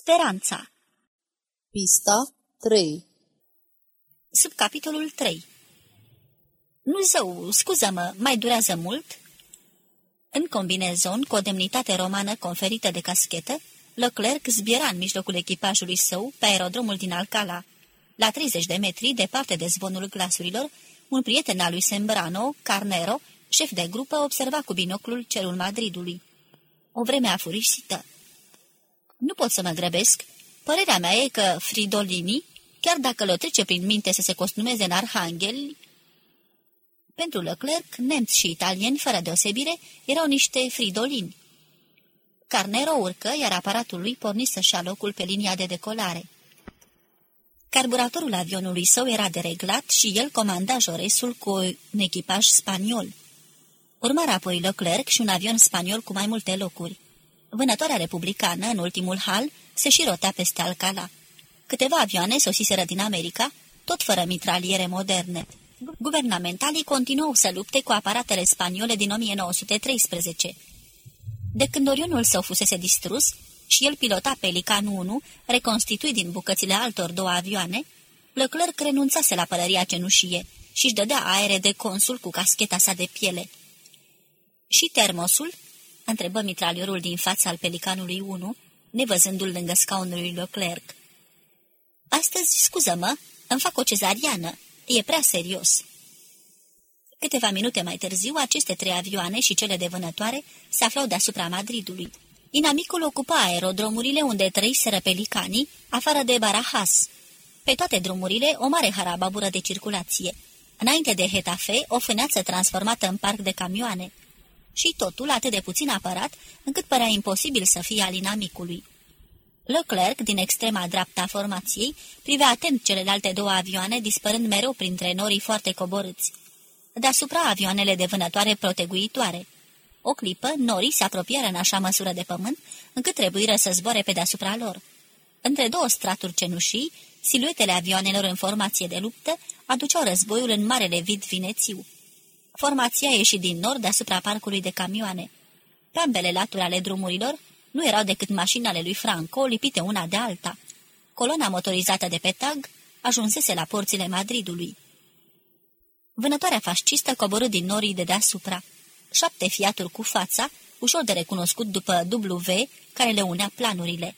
Speranța Pista 3 Subcapitolul 3 Nu zău, scuză-mă, mai durează mult? În combinezon, cu o demnitate romană conferită de caschetă, Leclerc zbiera în mijlocul echipajului său pe aerodromul din Alcala. La 30 de metri, departe de zvonul glasurilor, un prieten al lui Sembrano, Carnero, șef de grupă, observa cu binoclul cerul Madridului. O vreme afurisită. Nu pot să mă grăbesc. Părerea mea e că Fridolini, chiar dacă le trece prin minte să se costumeze în arhanghel, pentru Leclerc, nemți și italieni, fără deosebire, erau niște fridolini. Carnero urcă, iar aparatul lui porni să-și ia locul pe linia de decolare. Carburatorul avionului său era dereglat și el comanda joresul cu un echipaj spaniol. Urmarea apoi Leclerc și un avion spaniol cu mai multe locuri. Vânătoarea republicană, în ultimul hal, se și rotea peste Alcala. Câteva avioane sosiseră din America, tot fără mitraliere moderne. Guvernamentalii continuau să lupte cu aparatele spaniole din 1913. De când orionul său fusese distrus și el pilota Pelican 1, reconstituit din bucățile altor două avioane, Leclerc renunțase la pălăria cenușie și își dădea aere de consul cu cascheta sa de piele. Și termosul? Întrebă mitraliorul din fața al Pelicanului 1, nevăzându-l lângă scaunul lui Leclerc. Astăzi, scuză-mă, îmi fac o cezariană. E prea serios." Câteva minute mai târziu, aceste trei avioane și cele de vânătoare se aflau deasupra Madridului. Inamicul ocupa aerodromurile unde trăiseră pelicanii, afară de Barajas. Pe toate drumurile, o mare harababură de circulație. Înainte de Hetafe, o fâneață transformată în parc de camioane. Și totul atât de puțin apărat, încât părea imposibil să fie al inamicului. Leclerc, din extrema dreapta formației, privea atent celelalte două avioane, dispărând mereu printre norii foarte coborâți. Deasupra avioanele de vânătoare proteguitoare. O clipă, norii se apropiară în așa măsură de pământ, încât trebuiră să zboare pe deasupra lor. Între două straturi cenușii, siluetele avioanelor în formație de luptă aduceau războiul în marele vid vinețiu. Formația ieși din nord deasupra parcului de camioane. Pe ambele laturi ale drumurilor, nu erau decât mașinile lui Franco, lipite una de alta. Coloana motorizată de pe tag ajunsese la porțile Madridului. Vânătoarea fascistă coborâ din norii de deasupra. Șapte fiaturi cu fața, ușor de recunoscut după W, care le unea planurile.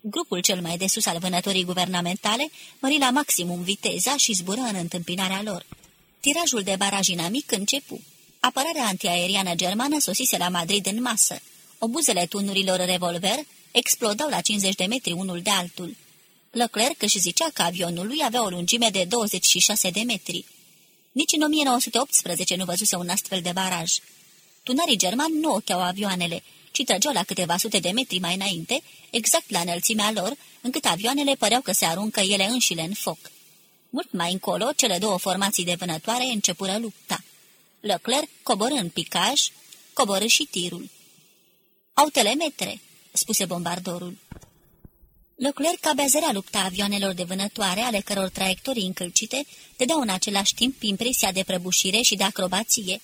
Grupul cel mai de sus al vânătorii guvernamentale mări la maximum viteza și zbură în întâmpinarea lor. Tirajul de baraj inamic începu. Apărarea antiaeriană germană sosise la Madrid în masă. Obuzele tunurilor revolver explodau la 50 de metri unul de altul. Leclerc își zicea că avionul lui avea o lungime de 26 de metri. Nici în 1918 nu văzuse un astfel de baraj. Tunarii germani nu ocheau avioanele, ci trăgeau la câteva sute de metri mai înainte, exact la înălțimea lor, încât avioanele păreau că se aruncă ele înșile în foc. Mult mai încolo, cele două formații de vânătoare începură lupta. Leclerc coborâ în picaj, coborâ și tirul. Au telemetre," spuse bombardorul. Leclerc abia zărea lupta avioanelor de vânătoare, ale căror traiectorii încălcite dădeau în același timp impresia de prăbușire și de acrobație.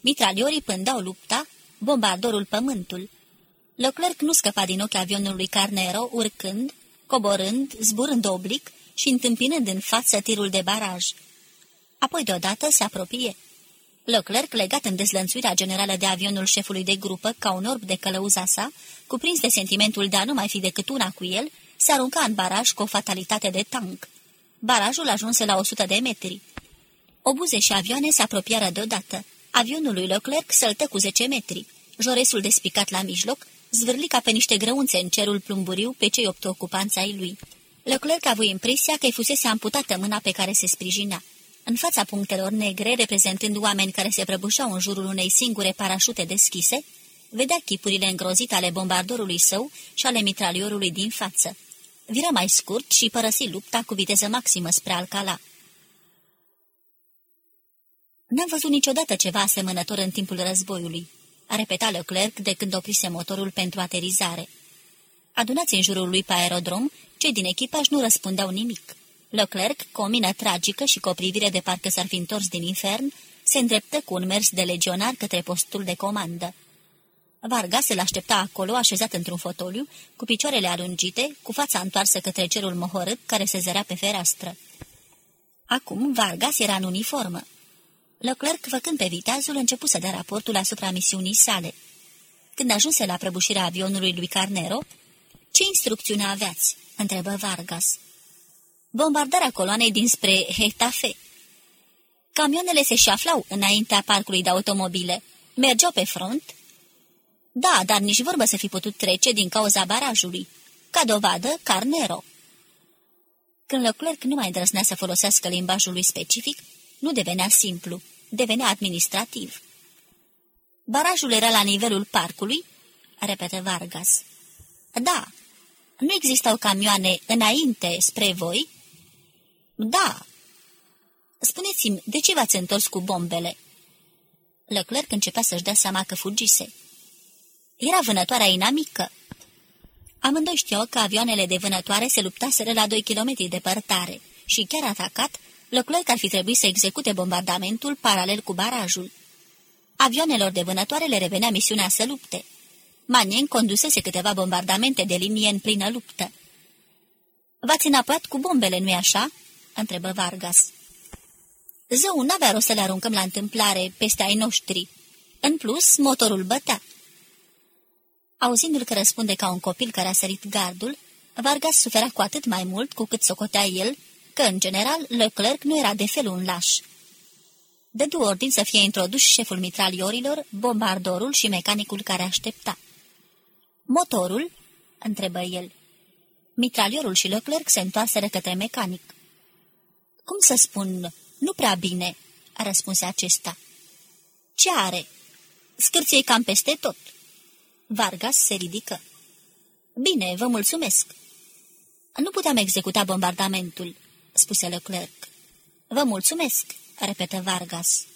Mitraliorii pândau lupta, bombardorul pământul. Leclerc nu scăpa din ochi avionului Carnero, urcând, coborând, zburând oblic și întâmpinând în față tirul de baraj. Apoi deodată se apropie. Leclerc, legat în dezlănțuirea generală de avionul șefului de grupă, ca un orb de călăuza sa, cuprins de sentimentul de a nu mai fi decât una cu el, se arunca în baraj cu o fatalitate de tank. Barajul ajunse la 100 de metri. Obuze și avioane se apropiară deodată. Avionul lui Leclerc săltă cu 10 metri. Joresul despicat la mijloc, zvârli ca pe niște grăunțe în cerul plumburiu pe cei opt ocupanți ai lui. Leclerc a avut impresia că îi fusese amputată mâna pe care se sprijinea. În fața punctelor negre, reprezentând oameni care se prăbușau în jurul unei singure parașute deschise, vedea chipurile îngrozite ale bombardorului său și ale mitraliorului din față. Viră mai scurt și părăsi lupta cu viteză maximă spre Alcala. N-am văzut niciodată ceva asemănător în timpul războiului, a repetat Leclerc de când oprise motorul pentru aterizare. Adunați în jurul lui pe aerodrom, cei din echipaj nu răspundeau nimic. Leclerc, cu o mină tragică și cu o privire de parcă s-ar fi întors din infern, se îndreptă cu un mers de legionar către postul de comandă. Vargas îl aștepta acolo, așezat într-un fotoliu, cu picioarele alungite, cu fața întoarsă către cerul mohorât care se zărea pe fereastră. Acum Vargas era în uniformă. Leclerc, făcând pe viteazul, începu să dea raportul asupra misiunii sale. Când ajunse la prăbușirea avionului lui Carnero, ce instrucțiune aveați?" întrebă Vargas. Bombardarea coloanei dinspre Hetafe. Camioanele se șaflau înaintea parcului de automobile. Mergeau pe front?" Da, dar nici vorbă să fi putut trece din cauza barajului. Ca dovadă, Carnero." Când Leclerc nu mai îndrăznea să folosească limbajul lui specific, nu devenea simplu, devenea administrativ. Barajul era la nivelul parcului? repetă Vargas. Da. Nu existau camioane înainte spre voi? Da. Spuneți-mi, de ce v-ați întors cu bombele? Leclerc începea să-și dea seama că fugise. Era vânătoarea inamică. Amândoi știau că avioanele de vânătoare se luptaseră la 2 km departare și, chiar atacat, Leclerc ar fi trebuit să execute bombardamentul paralel cu barajul. Avioanelor de vânătoare le revenea misiunea să lupte. Manien condusese câteva bombardamente de linie în plină luptă. V-ați înapoiat cu bombele, nu-i așa?" întrebă Vargas. Zău, n-avea rost să le aruncăm la întâmplare peste ai noștri. În plus, motorul bătea. Auzindu-l că răspunde ca un copil care a sărit gardul, Vargas suferea cu atât mai mult cu cât socotea el că, în general, Leclerc nu era de felul un laș. Dădu ordin să fie introdus șeful mitraliorilor, bombardorul și mecanicul care aștepta. Motorul?" întrebă el. Mitraliorul și Leclerc se întoarseră către mecanic. Cum să spun, nu prea bine," a răspuns acesta. Ce are?" Scârție cam peste tot." Vargas se ridică. Bine, vă mulțumesc." Nu puteam executa bombardamentul," spuse Leclerc. Vă mulțumesc," repetă Vargas.